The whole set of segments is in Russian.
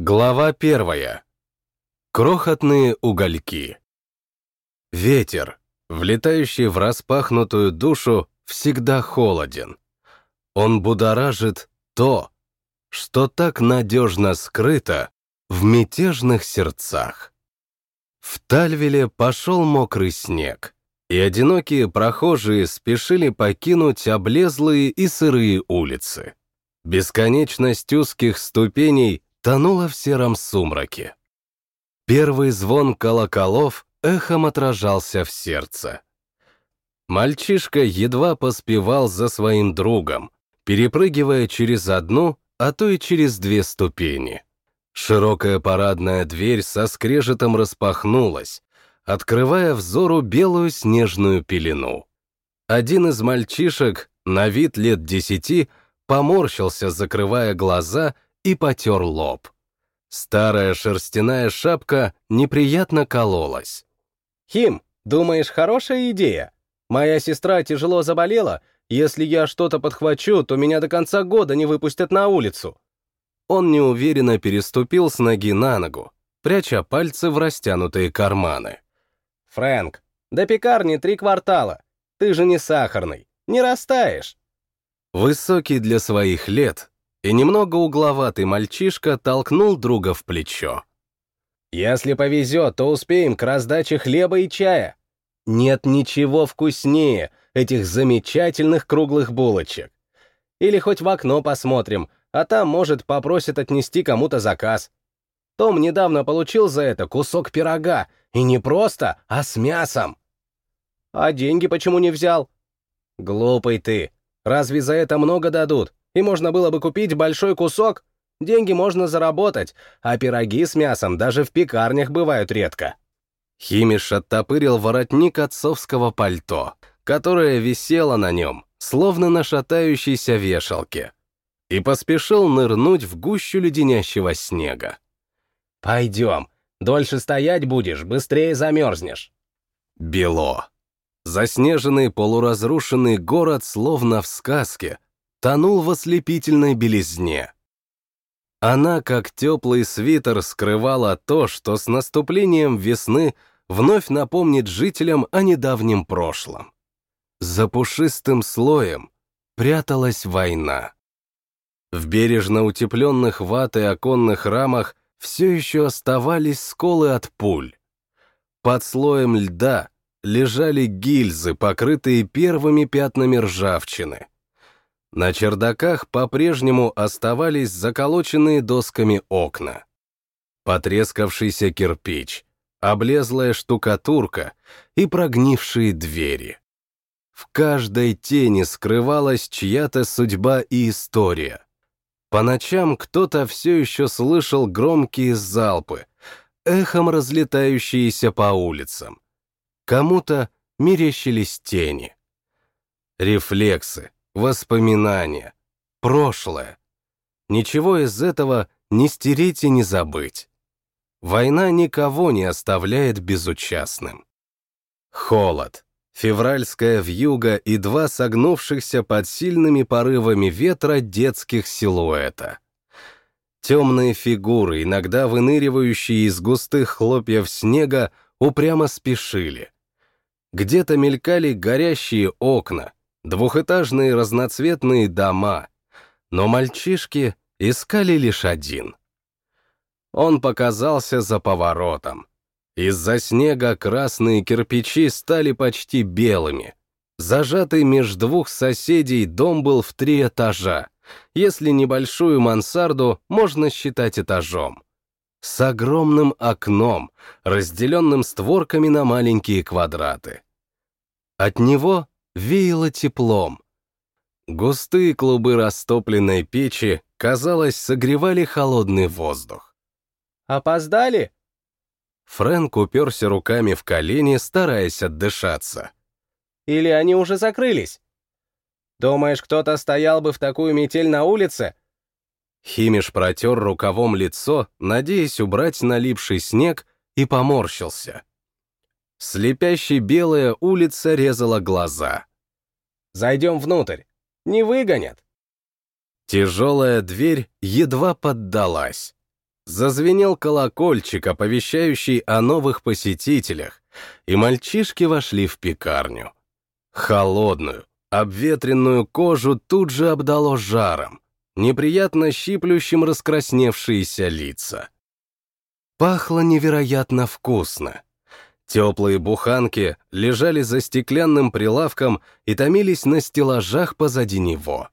Глава первая. Крохотные угольки. Ветер, влетающий в распахнутую душу, всегда холоден. Он будоражит то, что так надежно скрыто в мятежных сердцах. В Тальвиле пошел мокрый снег, и одинокие прохожие спешили покинуть облезлые и сырые улицы. Бесконечность узких ступеней тонула в сером сумраке. Первый звон колоколов эхом отражался в сердце. Мальчишка едва поспевал за своим другом, перепрыгивая через одну, а то и через две ступени. Широкая парадная дверь со скрежетом распахнулась, открывая взору белую снежную пелену. Один из мальчишек, на вид лет десяти, поморщился, закрывая глаза, и потер лоб. Старая шерстяная шапка неприятно кололась. «Хим, думаешь, хорошая идея? Моя сестра тяжело заболела, если я что-то подхвачу, то меня до конца года не выпустят на улицу». Он неуверенно переступил с ноги на ногу, пряча пальцы в растянутые карманы. «Фрэнк, до пекарни три квартала. Ты же не сахарный, не растаешь». Высокий для своих лет и немного угловатый мальчишка толкнул друга в плечо. «Если повезет, то успеем к раздаче хлеба и чая. Нет ничего вкуснее этих замечательных круглых булочек. Или хоть в окно посмотрим, а там, может, попросят отнести кому-то заказ. Том недавно получил за это кусок пирога, и не просто, а с мясом. А деньги почему не взял? Глупый ты. Разве за это много дадут? И можно было бы купить большой кусок? Деньги можно заработать, а пироги с мясом даже в пекарнях бывают редко. Химиш оттопырил воротник отцовского пальто, которое висело на нем, словно на шатающейся вешалке, и поспешил нырнуть в гущу леденящего снега. «Пойдем, дольше стоять будешь, быстрее замерзнешь». Бело. Заснеженный полуразрушенный город, словно в сказке, тонул в ослепительной белизне. Она, как теплый свитер, скрывала то, что с наступлением весны вновь напомнит жителям о недавнем прошлом. За пушистым слоем пряталась война. В бережно утепленных ватой оконных рамах все еще оставались сколы от пуль. Под слоем льда лежали гильзы, покрытые первыми пятнами ржавчины. На чердаках по-прежнему оставались заколоченные досками окна. Потрескавшийся кирпич, облезлая штукатурка и прогнившие двери. В каждой тени скрывалась чья-то судьба и история. По ночам кто-то все еще слышал громкие залпы, эхом разлетающиеся по улицам. Кому-то мерещились тени. Рефлексы, воспоминания, прошлое. Ничего из этого не стереть и не забыть. Война никого не оставляет безучастным. Холод, февральская вьюга и два согнувшихся под сильными порывами ветра детских силуэта. Темные фигуры, иногда выныривающие из густых хлопьев снега, упрямо спешили. Где-то мелькали горящие окна, двухэтажные разноцветные дома, но мальчишки искали лишь один. Он показался за поворотом. Из-за снега красные кирпичи стали почти белыми. Зажатый меж двух соседей дом был в три этажа, если небольшую мансарду можно считать этажом. С огромным окном, разделенным створками на маленькие квадраты. От него веяло теплом. Густые клубы растопленной печи, казалось, согревали холодный воздух. «Опоздали?» Фрэнк уперся руками в колени, стараясь отдышаться. «Или они уже закрылись? Думаешь, кто-то стоял бы в такую метель на улице?» Химиш протер рукавом лицо, надеясь убрать налипший снег, и поморщился. Слепящей белая улица резала глаза. Зайдем внутрь. Не выгонят. Тяжелая дверь едва поддалась. зазвенел колокольчик, оповещающий о новых посетителях, и мальчишки вошли в пекарню. Холодную, обветренную кожу тут же обдало жаром, неприятно щиплющим раскрасневшиеся лица. Пахло невероятно вкусно. Теплые буханки лежали за стеклянным прилавком и томились на стеллажах позади него.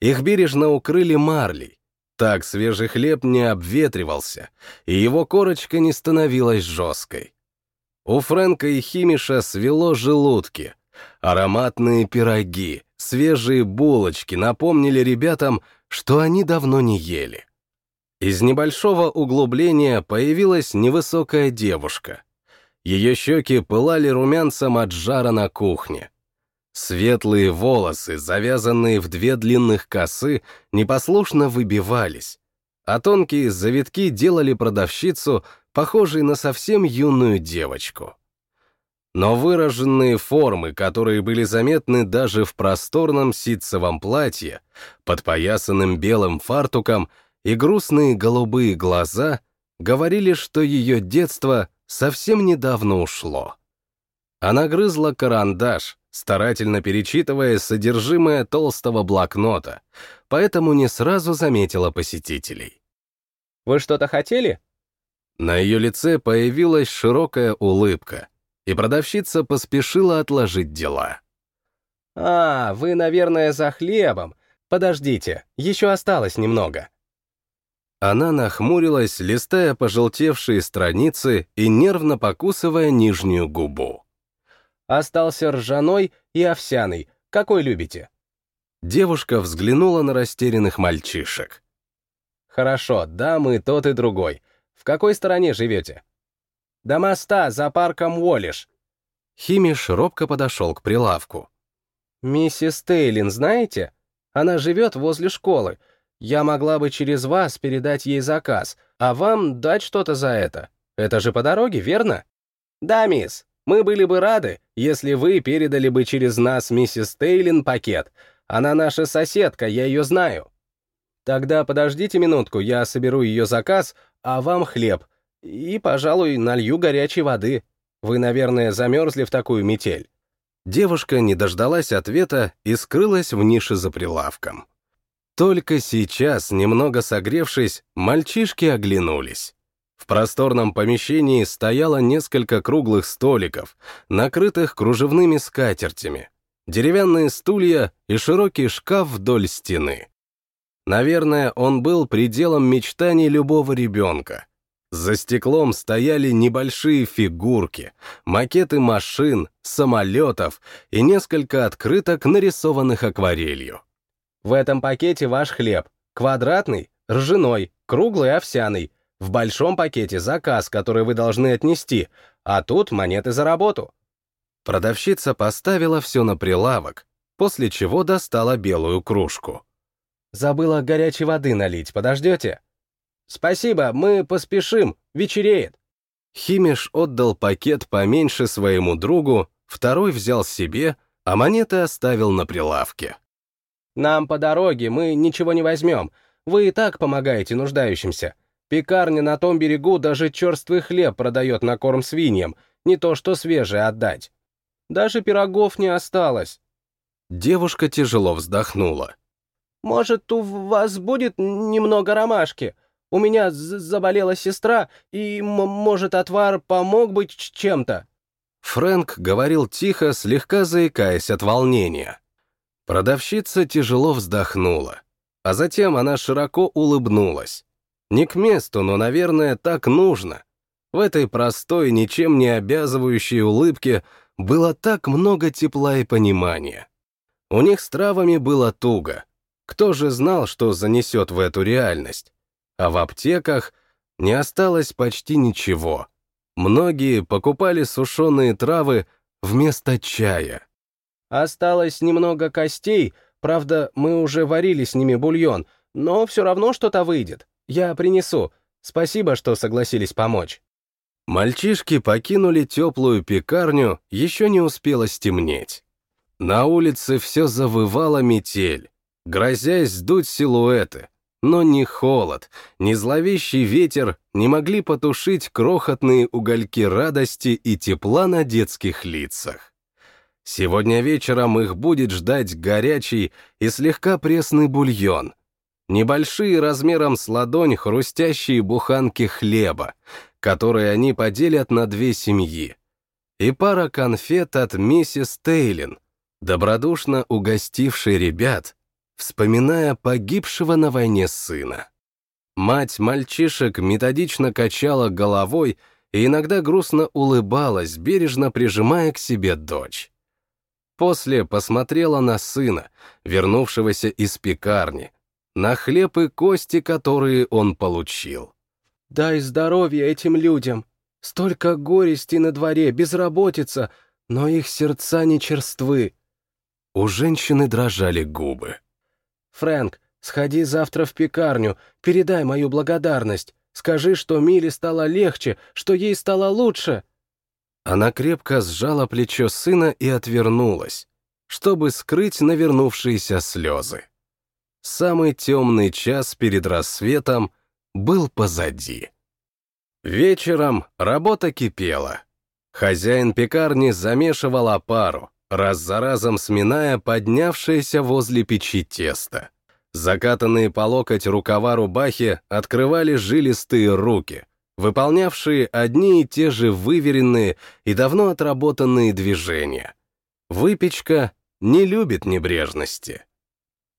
Их бережно укрыли марлей. Так свежий хлеб не обветривался, и его корочка не становилась жесткой. У Фрэнка и Химиша свело желудки. Ароматные пироги, свежие булочки напомнили ребятам, что они давно не ели. Из небольшого углубления появилась невысокая девушка. Ее щеки пылали румянцем от жара на кухне. Светлые волосы, завязанные в две длинных косы, непослушно выбивались, а тонкие завитки делали продавщицу похожей на совсем юную девочку. Но выраженные формы, которые были заметны даже в просторном ситцевом платье, подпоясанным белым фартуком и грустные голубые глаза говорили, что ее детство совсем недавно ушло. Она грызла карандаш, старательно перечитывая содержимое толстого блокнота, поэтому не сразу заметила посетителей. «Вы что-то хотели?» На ее лице появилась широкая улыбка, и продавщица поспешила отложить дела. «А, вы, наверное, за хлебом. Подождите, еще осталось немного». Она нахмурилась, листая пожелтевшие страницы и нервно покусывая нижнюю губу. Остался ржаной и овсяный. Какой любите?» Девушка взглянула на растерянных мальчишек. «Хорошо, да, мы тот и другой. В какой стороне живете?» «До моста, за парком Уолиш». Химиш робко подошел к прилавку. «Миссис Тейлин, знаете? Она живет возле школы. Я могла бы через вас передать ей заказ, а вам дать что-то за это. Это же по дороге, верно?» «Да, мисс», мы были бы рады, если вы передали бы через нас миссис Тейлин пакет. Она наша соседка, я ее знаю. Тогда подождите минутку, я соберу ее заказ, а вам хлеб. И, пожалуй, налью горячей воды. Вы, наверное, замерзли в такую метель. Девушка не дождалась ответа и скрылась в нише за прилавком. Только сейчас, немного согревшись, мальчишки оглянулись. В просторном помещении стояло несколько круглых столиков, накрытых кружевными скатертями, деревянные стулья и широкий шкаф вдоль стены. Наверное, он был пределом мечтаний любого ребенка. За стеклом стояли небольшие фигурки, макеты машин, самолетов и несколько открыток, нарисованных акварелью. В этом пакете ваш хлеб. Квадратный, ржаной, круглый овсяный, в большом пакете заказ, который вы должны отнести, а тут монеты за работу. Продавщица поставила все на прилавок, после чего достала белую кружку. Забыла горячей воды налить, подождете? Спасибо, мы поспешим, вечереет. Химиш отдал пакет поменьше своему другу, второй взял себе, а монеты оставил на прилавке. Нам по дороге, мы ничего не возьмем. Вы и так помогаете нуждающимся. Пекарня на том берегу даже черствый хлеб продает на корм свиньям, не то что свежий отдать. Даже пирогов не осталось. Девушка тяжело вздохнула. «Может, у вас будет немного ромашки? У меня заболела сестра, и, может, отвар помог быть чем-то?» Фрэнк говорил тихо, слегка заикаясь от волнения. Продавщица тяжело вздохнула, а затем она широко улыбнулась. Не к месту, но, наверное, так нужно. В этой простой, ничем не обязывающей улыбке было так много тепла и понимания. У них с травами было туго. Кто же знал, что занесет в эту реальность? А в аптеках не осталось почти ничего. Многие покупали сушеные травы вместо чая. Осталось немного костей, правда, мы уже варили с ними бульон, но все равно что-то выйдет. Я принесу. Спасибо, что согласились помочь». Мальчишки покинули теплую пекарню, еще не успело стемнеть. На улице все завывала метель, грозясь сдуть силуэты, но ни холод, ни зловещий ветер не могли потушить крохотные угольки радости и тепла на детских лицах. Сегодня вечером их будет ждать горячий и слегка пресный бульон, небольшие размером с ладонь хрустящие буханки хлеба, которые они поделят на две семьи, и пара конфет от миссис Тейлин, добродушно угостившей ребят вспоминая погибшего на войне сына. Мать мальчишек методично качала головой и иногда грустно улыбалась, бережно прижимая к себе дочь. После посмотрела на сына, вернувшегося из пекарни, на хлеб и кости, которые он получил. «Дай здоровья этим людям! Столько горести на дворе, безработица, но их сердца не черствы!» У женщины дрожали губы. «Фрэнк, сходи завтра в пекарню, передай мою благодарность. Скажи, что Миле стало легче, что ей стало лучше». Она крепко сжала плечо сына и отвернулась, чтобы скрыть навернувшиеся слезы. Самый темный час перед рассветом был позади. Вечером работа кипела. Хозяин пекарни замешивал опару, раз за разом сминая поднявшееся возле печи тесто. Закатанные по локоть рукава рубахи открывали жилистые руки, выполнявшие одни и те же выверенные и давно отработанные движения. Выпечка не любит небрежности.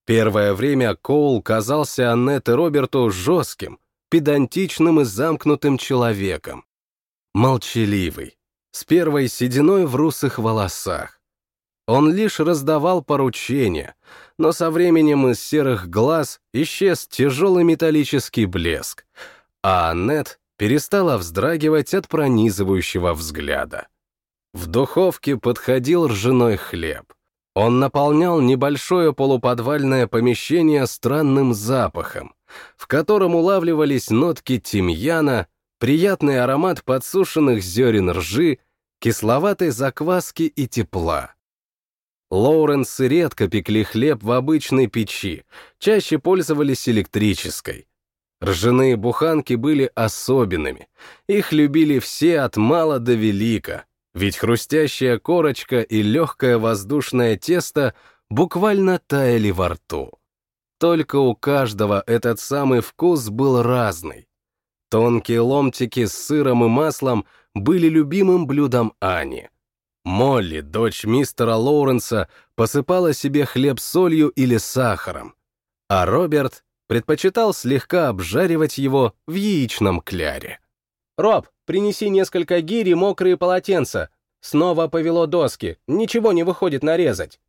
Первое время Коул казался Аннет и Роберту жестким, педантичным и замкнутым человеком. Молчаливый, с первой сединой в русых волосах, он лишь раздавал поручения, но со временем из серых глаз исчез тяжелый металлический блеск, а Аннет перестала вздрагивать от пронизывающего взгляда. В духовке подходил ржаной хлеб. Он наполнял небольшое полуподвальное помещение странным запахом, в котором улавливались нотки тимьяна, приятный аромат подсушенных зерен ржи, кисловатой закваски и тепла. Лоуренсы редко пекли хлеб в обычной печи, чаще пользовались электрической. Ржаные буханки были особенными. Их любили все от мала до велика, ведь хрустящая корочка и легкое воздушное тесто буквально таяли во рту. Только у каждого этот самый вкус был разный. Тонкие ломтики с сыром и маслом были любимым блюдом Ани. Молли, дочь мистера Лоуренса, посыпала себе хлеб солью или сахаром, а Роберт предпочитал слегка обжаривать его в яичном кляре. «Роб, принеси несколько гири мокрые полотенца. Снова повело доски, ничего не выходит нарезать».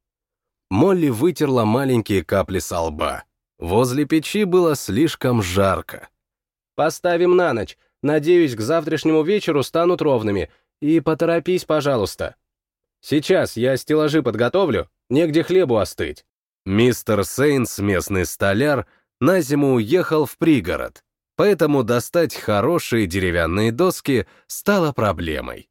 Молли вытерла маленькие капли со лба. Возле печи было слишком жарко. «Поставим на ночь. Надеюсь, к завтрашнему вечеру станут ровными. И поторопись, пожалуйста». Сейчас я стеллажи подготовлю, негде хлебу остыть. Мистер Сейнс, местный столяр, на зиму уехал в пригород, поэтому достать хорошие деревянные доски стало проблемой.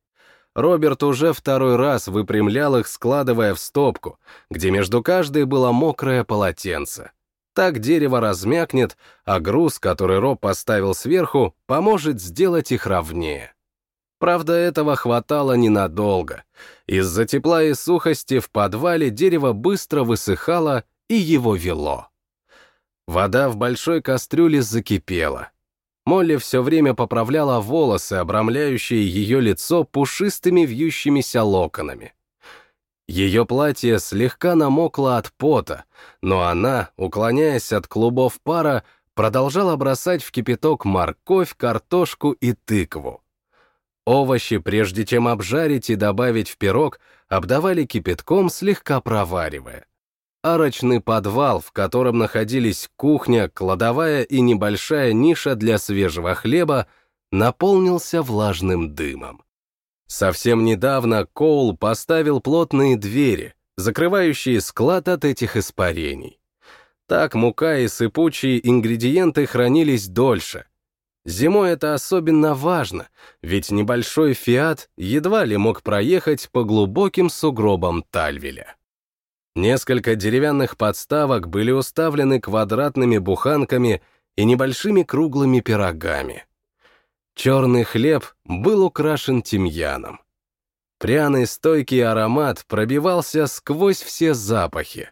Роберт уже второй раз выпрямлял их, складывая в стопку, где между каждой было мокрое полотенце. Так дерево размякнет, а груз, который Роб поставил сверху, поможет сделать их ровнее. Правда, этого хватало ненадолго. Из-за тепла и сухости в подвале дерево быстро высыхало и его вело. Вода в большой кастрюле закипела. Молли все время поправляла волосы, обрамляющие ее лицо пушистыми вьющимися локонами. Ее платье слегка намокло от пота, но она, уклоняясь от клубов пара, продолжала бросать в кипяток морковь, картошку и тыкву. Овощи, прежде чем обжарить и добавить в пирог, обдавали кипятком, слегка проваривая. Арочный подвал, в котором находились кухня, кладовая и небольшая ниша для свежего хлеба, наполнился влажным дымом. Совсем недавно Коул поставил плотные двери, закрывающие склад от этих испарений. Так мука и сыпучие ингредиенты хранились дольше, Зимой это особенно важно, ведь небольшой «Фиат» едва ли мог проехать по глубоким сугробам Тальвеля. Несколько деревянных подставок были уставлены квадратными буханками и небольшими круглыми пирогами. Черный хлеб был украшен тимьяном. Пряный стойкий аромат пробивался сквозь все запахи.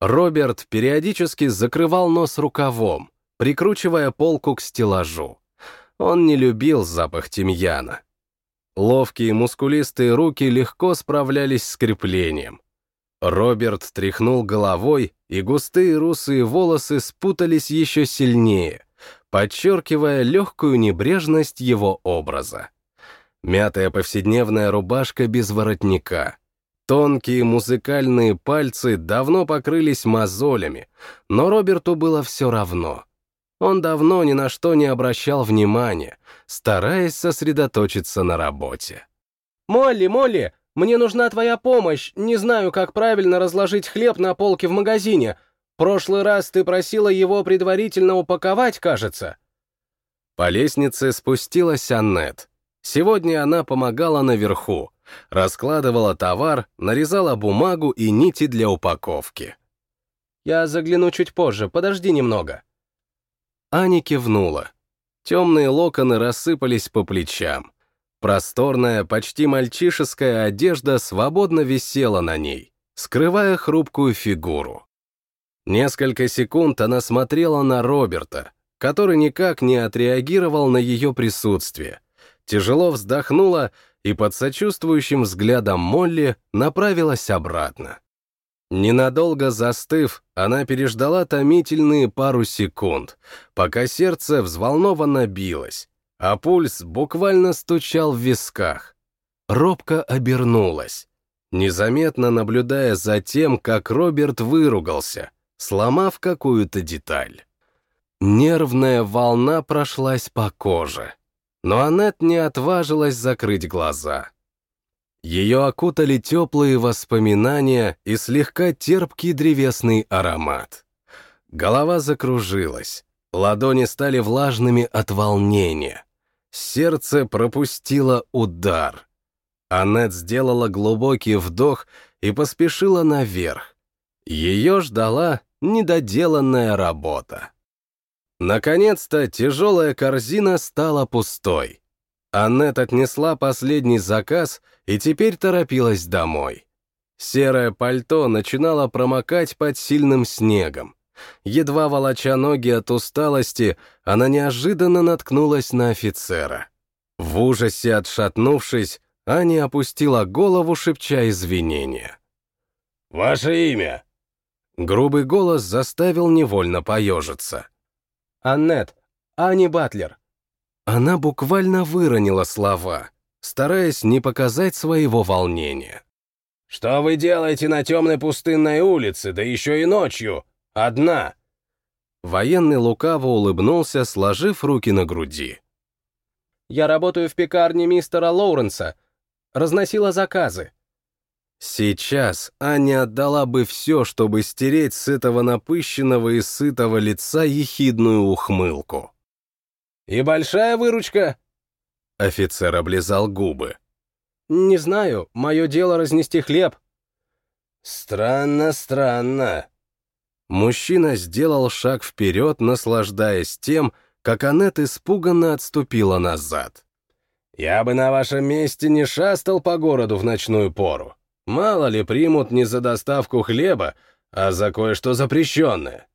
Роберт периодически закрывал нос рукавом, прикручивая полку к стеллажу. Он не любил запах тимьяна. Ловкие мускулистые руки легко справлялись с креплением. Роберт тряхнул головой, и густые русые волосы спутались еще сильнее, подчеркивая легкую небрежность его образа. Мятая повседневная рубашка без воротника. Тонкие музыкальные пальцы давно покрылись мозолями, но Роберту было все равно. Он давно ни на что не обращал внимания, стараясь сосредоточиться на работе. «Молли, Молли, мне нужна твоя помощь, не знаю, как правильно разложить хлеб на полке в магазине. Прошлый раз ты просила его предварительно упаковать, кажется». По лестнице спустилась Аннет. Сегодня она помогала наверху, раскладывала товар, нарезала бумагу и нити для упаковки. «Я загляну чуть позже, подожди немного», Аня кивнула. Темные локоны рассыпались по плечам. Просторная, почти мальчишеская одежда свободно висела на ней, скрывая хрупкую фигуру. Несколько секунд она смотрела на Роберта, который никак не отреагировал на ее присутствие. Тяжело вздохнула и под сочувствующим взглядом Молли направилась обратно. Ненадолго застыв, она переждала томительные пару секунд, пока сердце взволнованно билось, а пульс буквально стучал в висках. Робко обернулась, незаметно наблюдая за тем, как Роберт выругался, сломав какую-то деталь. Нервная волна прошлась по коже, но Аннет не отважилась закрыть глаза. Ее окутали теплые воспоминания и слегка терпкий древесный аромат. Голова закружилась, ладони стали влажными от волнения. Сердце пропустило удар. Аннет сделала глубокий вдох и поспешила наверх. Ее ждала недоделанная работа. Наконец-то тяжелая корзина стала пустой. Аннет отнесла последний заказ и теперь торопилась домой. Серое пальто начинало промокать под сильным снегом. Едва волоча ноги от усталости, она неожиданно наткнулась на офицера. В ужасе отшатнувшись, Аня опустила голову, шепча извинения. «Ваше имя?» Грубый голос заставил невольно поежиться. «Аннет, Ани Батлер». Она буквально выронила слова, стараясь не показать своего волнения. «Что вы делаете на темной пустынной улице, да еще и ночью? Одна?» Военный лукаво улыбнулся, сложив руки на груди. «Я работаю в пекарне мистера Лоуренса. Разносила заказы». Сейчас Аня отдала бы все, чтобы стереть с этого напыщенного и сытого лица ехидную ухмылку. «И большая выручка?» Офицер облизал губы. «Не знаю, мое дело разнести хлеб». «Странно, странно». Мужчина сделал шаг вперед, наслаждаясь тем, как Аннет испуганно отступила назад. «Я бы на вашем месте не шастал по городу в ночную пору. Мало ли примут не за доставку хлеба, а за кое-что запрещенное.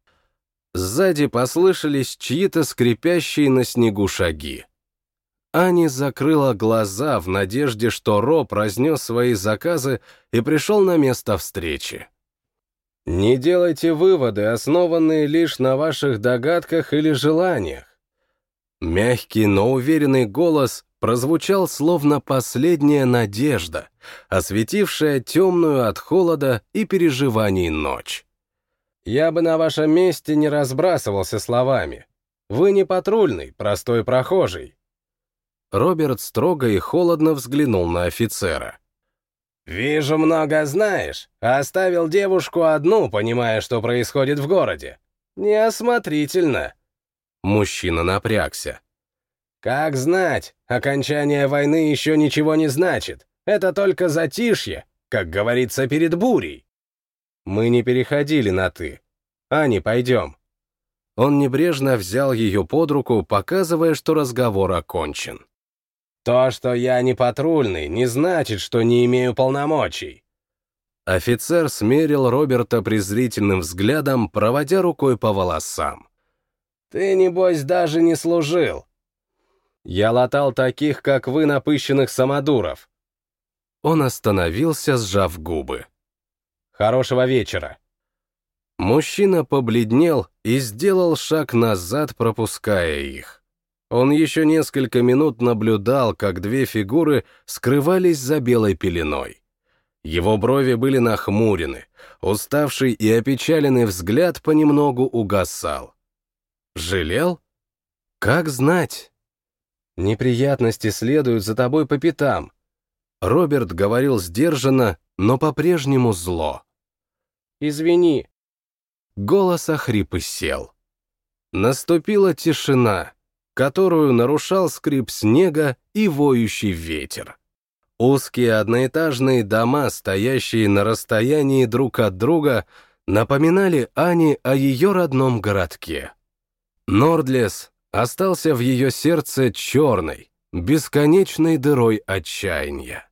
Сзади послышались чьи-то скрипящие на снегу шаги. Ани закрыла глаза в надежде, что Роб разнес свои заказы и пришел на место встречи. Не делайте выводы, основанные лишь на ваших догадках или желаниях. Мягкий, но уверенный голос прозвучал словно последняя надежда, осветившая темную от холода и переживаний ночь. Я бы на вашем месте не разбрасывался словами. Вы не патрульный, простой прохожий. Роберт строго и холодно взглянул на офицера. «Вижу, много знаешь, оставил девушку одну, понимая, что происходит в городе. Неосмотрительно». Мужчина напрягся. «Как знать, окончание войны еще ничего не значит. Это только затишье, как говорится, перед бурей». Мы не переходили на «ты». Ани, пойдем. Он небрежно взял ее под руку, показывая, что разговор окончен. «То, что я не патрульный, не значит, что не имею полномочий». Офицер смерил Роберта презрительным взглядом, проводя рукой по волосам. «Ты, небось, даже не служил». «Я латал таких, как вы, напыщенных самодуров». Он остановился, сжав губы. «Хорошего вечера». Мужчина побледнел и сделал шаг назад, пропуская их. Он еще несколько минут наблюдал, как две фигуры скрывались за белой пеленой. Его брови были нахмурены, уставший и опечаленный взгляд понемногу угасал. Жалел? Как знать? Неприятности следуют за тобой по пятам. Роберт говорил сдержанно, но по-прежнему зло. Извини, Голос охрип и сел. Наступила тишина, которую нарушал скрип снега и воющий ветер. Узкие одноэтажные дома, стоящие на расстоянии друг от друга, напоминали Ане о ее родном городке. Нордлес остался в ее сердце черной, бесконечной дырой отчаяния.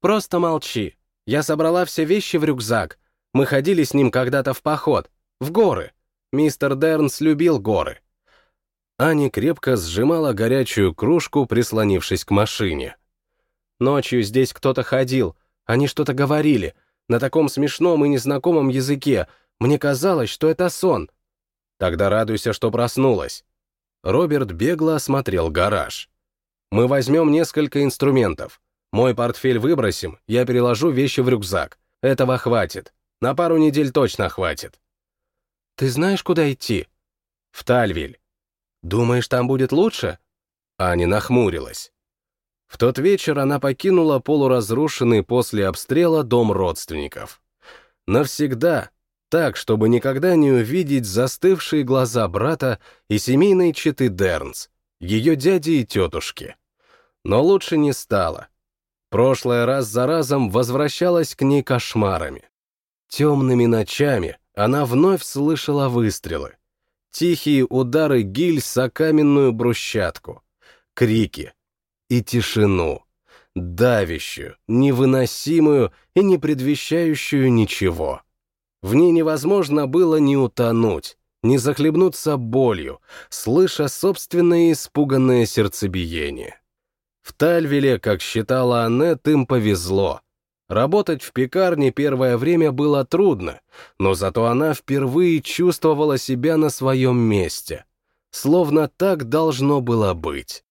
«Просто молчи. Я собрала все вещи в рюкзак. Мы ходили с ним когда-то в поход. В горы. Мистер Дернс любил горы. Ани крепко сжимала горячую кружку, прислонившись к машине. Ночью здесь кто-то ходил, они что-то говорили, на таком смешном и незнакомом языке. Мне казалось, что это сон. Тогда радуйся, что проснулась. Роберт бегло осмотрел гараж. Мы возьмем несколько инструментов. Мой портфель выбросим, я переложу вещи в рюкзак. Этого хватит. На пару недель точно хватит. Ты знаешь, куда идти? В Тальвиль. Думаешь, там будет лучше? Аня нахмурилась. В тот вечер она покинула полуразрушенный после обстрела дом родственников. Навсегда, так, чтобы никогда не увидеть застывшие глаза брата и семейной четы Дернс, ее дяди и тетушки. Но лучше не стало. Прошлое раз за разом возвращалась к ней кошмарами. Темными ночами, она вновь слышала выстрелы. Тихие удары гильз о каменную брусчатку. Крики. И тишину. Давящую, невыносимую и не предвещающую ничего. В ней невозможно было не утонуть, не захлебнуться болью, слыша собственное испуганное сердцебиение. В Тальвиле, как считала Аннет, им повезло. Работать в пекарне первое время было трудно, но зато она впервые чувствовала себя на своем месте. Словно так должно было быть.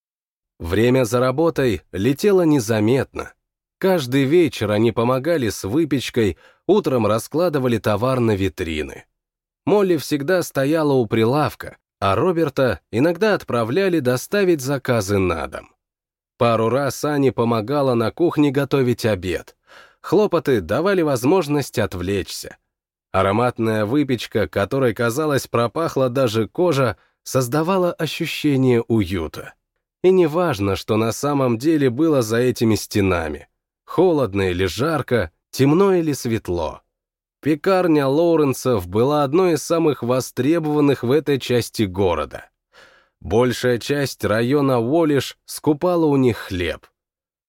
Время за работой летело незаметно. Каждый вечер они помогали с выпечкой, утром раскладывали товар на витрины. Молли всегда стояла у прилавка, а Роберта иногда отправляли доставить заказы на дом. Пару раз Ани помогала на кухне готовить обед — Хлопоты давали возможность отвлечься. Ароматная выпечка, которой, казалось, пропахла даже кожа, создавала ощущение уюта. И неважно, что на самом деле было за этими стенами. Холодно или жарко, темно или светло. Пекарня Лоуренсов была одной из самых востребованных в этой части города. Большая часть района Уолиш скупала у них хлеб.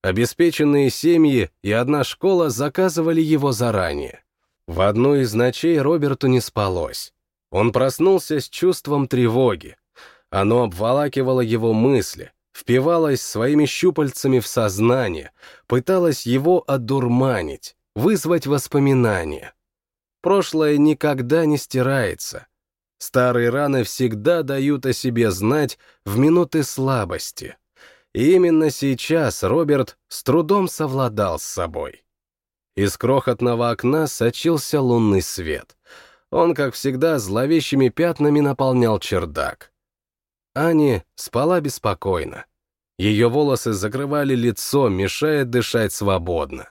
Обеспеченные семьи и одна школа заказывали его заранее. В одну из ночей Роберту не спалось. Он проснулся с чувством тревоги. Оно обволакивало его мысли, впивалось своими щупальцами в сознание, пыталось его одурманить, вызвать воспоминания. Прошлое никогда не стирается. Старые раны всегда дают о себе знать в минуты слабости. И именно сейчас Роберт с трудом совладал с собой. Из крохотного окна сочился лунный свет. Он, как всегда, зловещими пятнами наполнял чердак. Ани спала беспокойно. Ее волосы закрывали лицо, мешая дышать свободно.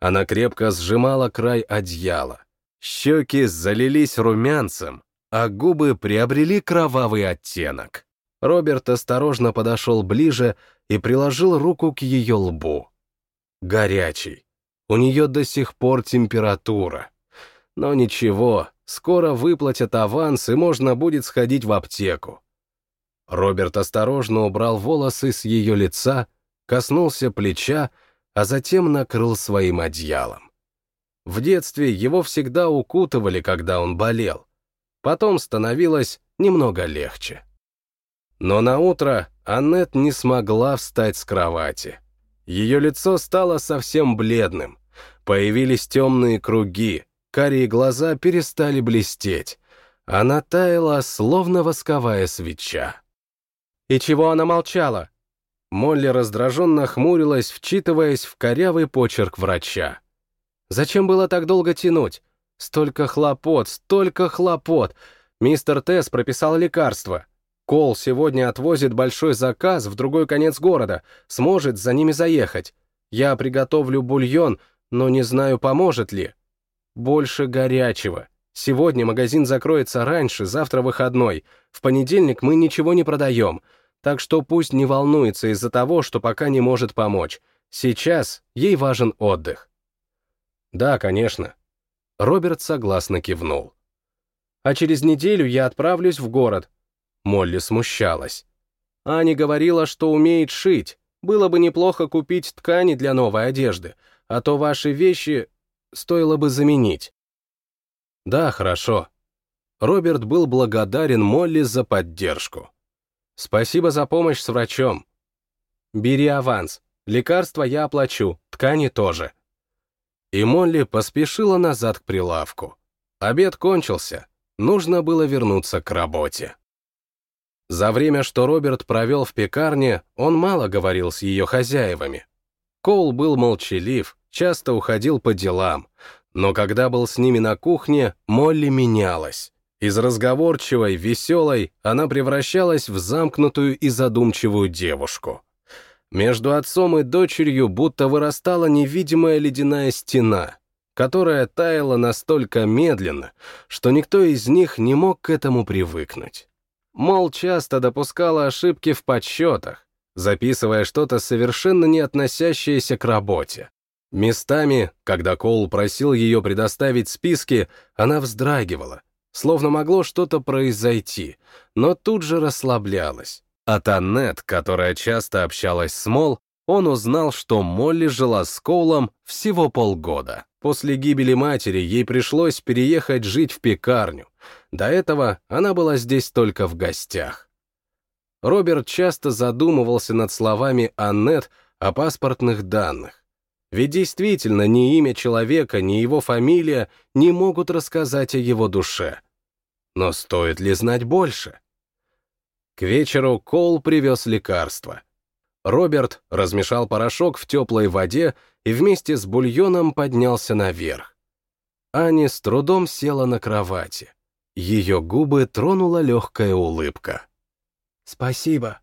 Она крепко сжимала край одеяла. Щеки залились румянцем, а губы приобрели кровавый оттенок. Роберт осторожно подошел ближе и приложил руку к ее лбу. Горячий. У нее до сих пор температура. Но ничего, скоро выплатят аванс и можно будет сходить в аптеку. Роберт осторожно убрал волосы с ее лица, коснулся плеча, а затем накрыл своим одеялом. В детстве его всегда укутывали, когда он болел. Потом становилось немного легче. Но на утро Аннет не смогла встать с кровати. Ее лицо стало совсем бледным. Появились темные круги, карие глаза перестали блестеть. Она таяла, словно восковая свеча. «И чего она молчала?» Молли раздраженно хмурилась, вчитываясь в корявый почерк врача. «Зачем было так долго тянуть? Столько хлопот, столько хлопот! Мистер Тесс прописал лекарства. Кол сегодня отвозит большой заказ в другой конец города, сможет за ними заехать. Я приготовлю бульон, но не знаю, поможет ли. Больше горячего. Сегодня магазин закроется раньше, завтра выходной. В понедельник мы ничего не продаем, так что пусть не волнуется из-за того, что пока не может помочь. Сейчас ей важен отдых. Да, конечно. Роберт согласно кивнул. А через неделю я отправлюсь в город. Молли смущалась. Аня говорила, что умеет шить. Было бы неплохо купить ткани для новой одежды, а то ваши вещи стоило бы заменить. Да, хорошо. Роберт был благодарен Молли за поддержку. Спасибо за помощь с врачом. Бери аванс. Лекарства я оплачу, ткани тоже. И Молли поспешила назад к прилавку. Обед кончился. Нужно было вернуться к работе. За время, что Роберт провел в пекарне, он мало говорил с ее хозяевами. Коул был молчалив, часто уходил по делам, но когда был с ними на кухне, Молли менялась. Из разговорчивой, веселой она превращалась в замкнутую и задумчивую девушку. Между отцом и дочерью будто вырастала невидимая ледяная стена, которая таяла настолько медленно, что никто из них не мог к этому привыкнуть. Мол, часто допускала ошибки в подсчетах, записывая что-то совершенно не относящееся к работе. Местами, когда Коул просил ее предоставить списки, она вздрагивала, словно могло что-то произойти, но тут же расслаблялась. От Аннет, которая часто общалась с Мол, он узнал, что Молли жила с Коулом всего полгода. После гибели матери ей пришлось переехать жить в пекарню. До этого она была здесь только в гостях. Роберт часто задумывался над словами Аннет о паспортных данных. Ведь действительно ни имя человека, ни его фамилия не могут рассказать о его душе. Но стоит ли знать больше? К вечеру Кол привез лекарство. Роберт размешал порошок в теплой воде и вместе с бульоном поднялся наверх. Ани с трудом села на кровати. Ее губы тронула легкая улыбка. «Спасибо».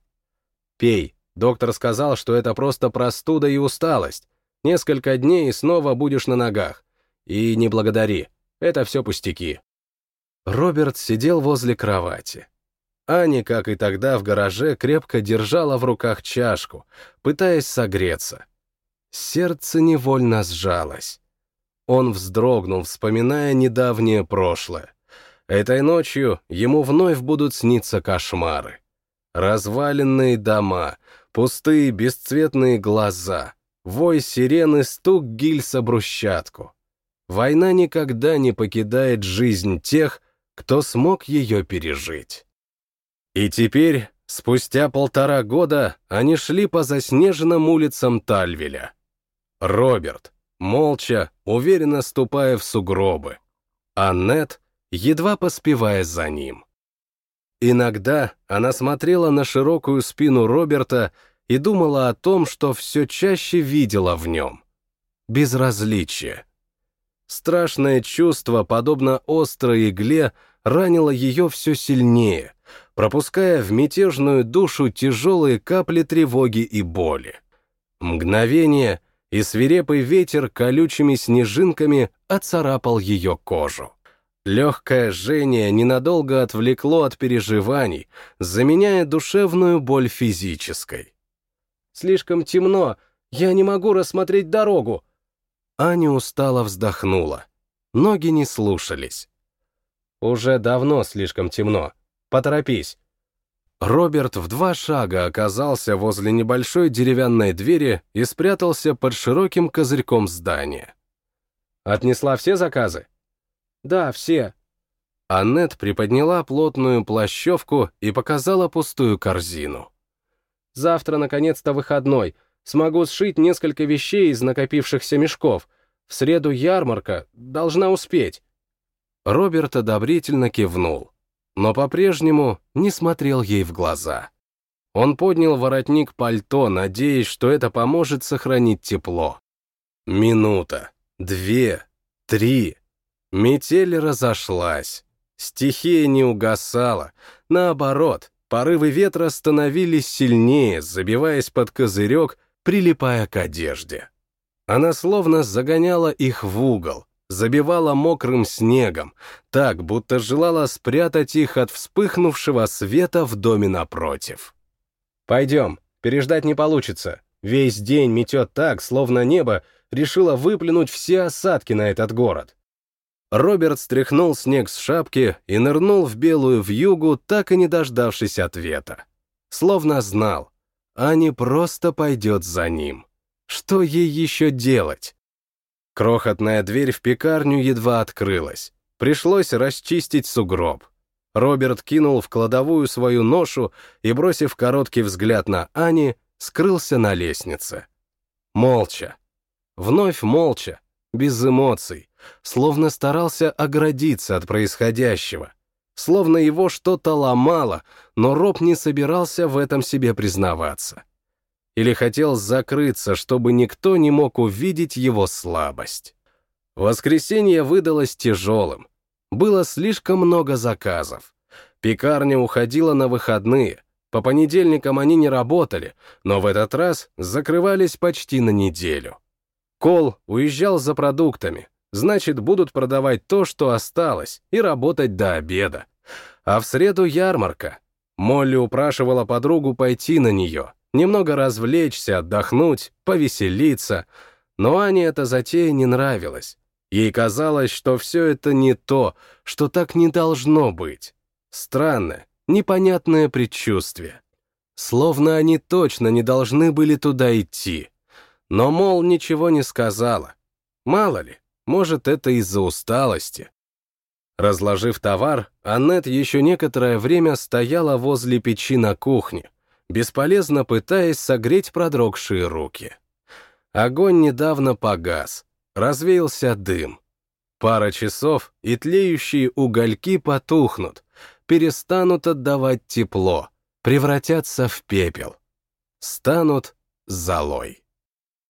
«Пей. Доктор сказал, что это просто простуда и усталость. Несколько дней и снова будешь на ногах. И не благодари, это все пустяки. Роберт сидел возле кровати. Аня, как и тогда в гараже, крепко держала в руках чашку, пытаясь согреться. Сердце невольно сжалось. Он вздрогнул, вспоминая недавнее прошлое. Этой ночью ему вновь будут сниться кошмары. Разваленные дома, пустые бесцветные глаза — Вой сирены, стук гильса брусчатку. Война никогда не покидает жизнь тех, кто смог ее пережить. И теперь, спустя полтора года, они шли по заснеженным улицам Тальвеля. Роберт, молча, уверенно ступая в сугробы. Аннет, едва поспевая за ним. Иногда она смотрела на широкую спину Роберта и думала о том, что все чаще видела в нем. Безразличие. Страшное чувство, подобно острой игле, ранило ее все сильнее, пропуская в мятежную душу тяжелые капли тревоги и боли. Мгновение, и свирепый ветер колючими снежинками оцарапал ее кожу. Легкое жжение ненадолго отвлекло от переживаний, заменяя душевную боль физической. Слишком темно, я не могу рассмотреть дорогу. Аня устало вздохнула. Ноги не слушались. Уже давно слишком темно. Поторопись. Роберт в два шага оказался возле небольшой деревянной двери и спрятался под широким козырьком здания. Отнесла все заказы? Да, все. Аннет приподняла плотную плащевку и показала пустую корзину. Завтра, наконец-то, выходной. Смогу сшить несколько вещей из накопившихся мешков. В среду ярмарка. Должна успеть. Роберт одобрительно кивнул но по-прежнему не смотрел ей в глаза. Он поднял воротник пальто, надеясь, что это поможет сохранить тепло. Минута, две, три. Метель разошлась. Стихия не угасала. Наоборот, порывы ветра становились сильнее, забиваясь под козырек, прилипая к одежде. Она словно загоняла их в угол, забивала мокрым снегом, так, будто желала спрятать их от вспыхнувшего света в доме напротив. «Пойдем, переждать не получится. Весь день метет так, словно небо решило выплюнуть все осадки на этот город». Роберт стряхнул снег с шапки и нырнул в белую вьюгу, так и не дождавшись ответа. Словно знал, Ани просто пойдет за ним. Что ей еще делать? Крохотная дверь в пекарню едва открылась. Пришлось расчистить сугроб. Роберт кинул в кладовую свою ношу и, бросив короткий взгляд на Ани, скрылся на лестнице. Молча. Вновь молча, без эмоций, словно старался оградиться от происходящего. Словно его что-то ломало, но Роб не собирался в этом себе признаваться или хотел закрыться, чтобы никто не мог увидеть его слабость. Воскресенье выдалось тяжелым. Было слишком много заказов. Пекарня уходила на выходные. По понедельникам они не работали, но в этот раз закрывались почти на неделю. Кол уезжал за продуктами, значит, будут продавать то, что осталось, и работать до обеда. А в среду ярмарка. Молли упрашивала подругу пойти на нее, немного развлечься, отдохнуть, повеселиться. Но Ане эта затея не нравилась. Ей казалось, что все это не то, что так не должно быть. Странное, непонятное предчувствие. Словно они точно не должны были туда идти. Но, мол, ничего не сказала. Мало ли, может, это из-за усталости. Разложив товар, Аннет еще некоторое время стояла возле печи на кухне, бесполезно пытаясь согреть продрогшие руки. Огонь недавно погас, развеялся дым. Пара часов, и тлеющие угольки потухнут, перестанут отдавать тепло, превратятся в пепел, станут золой.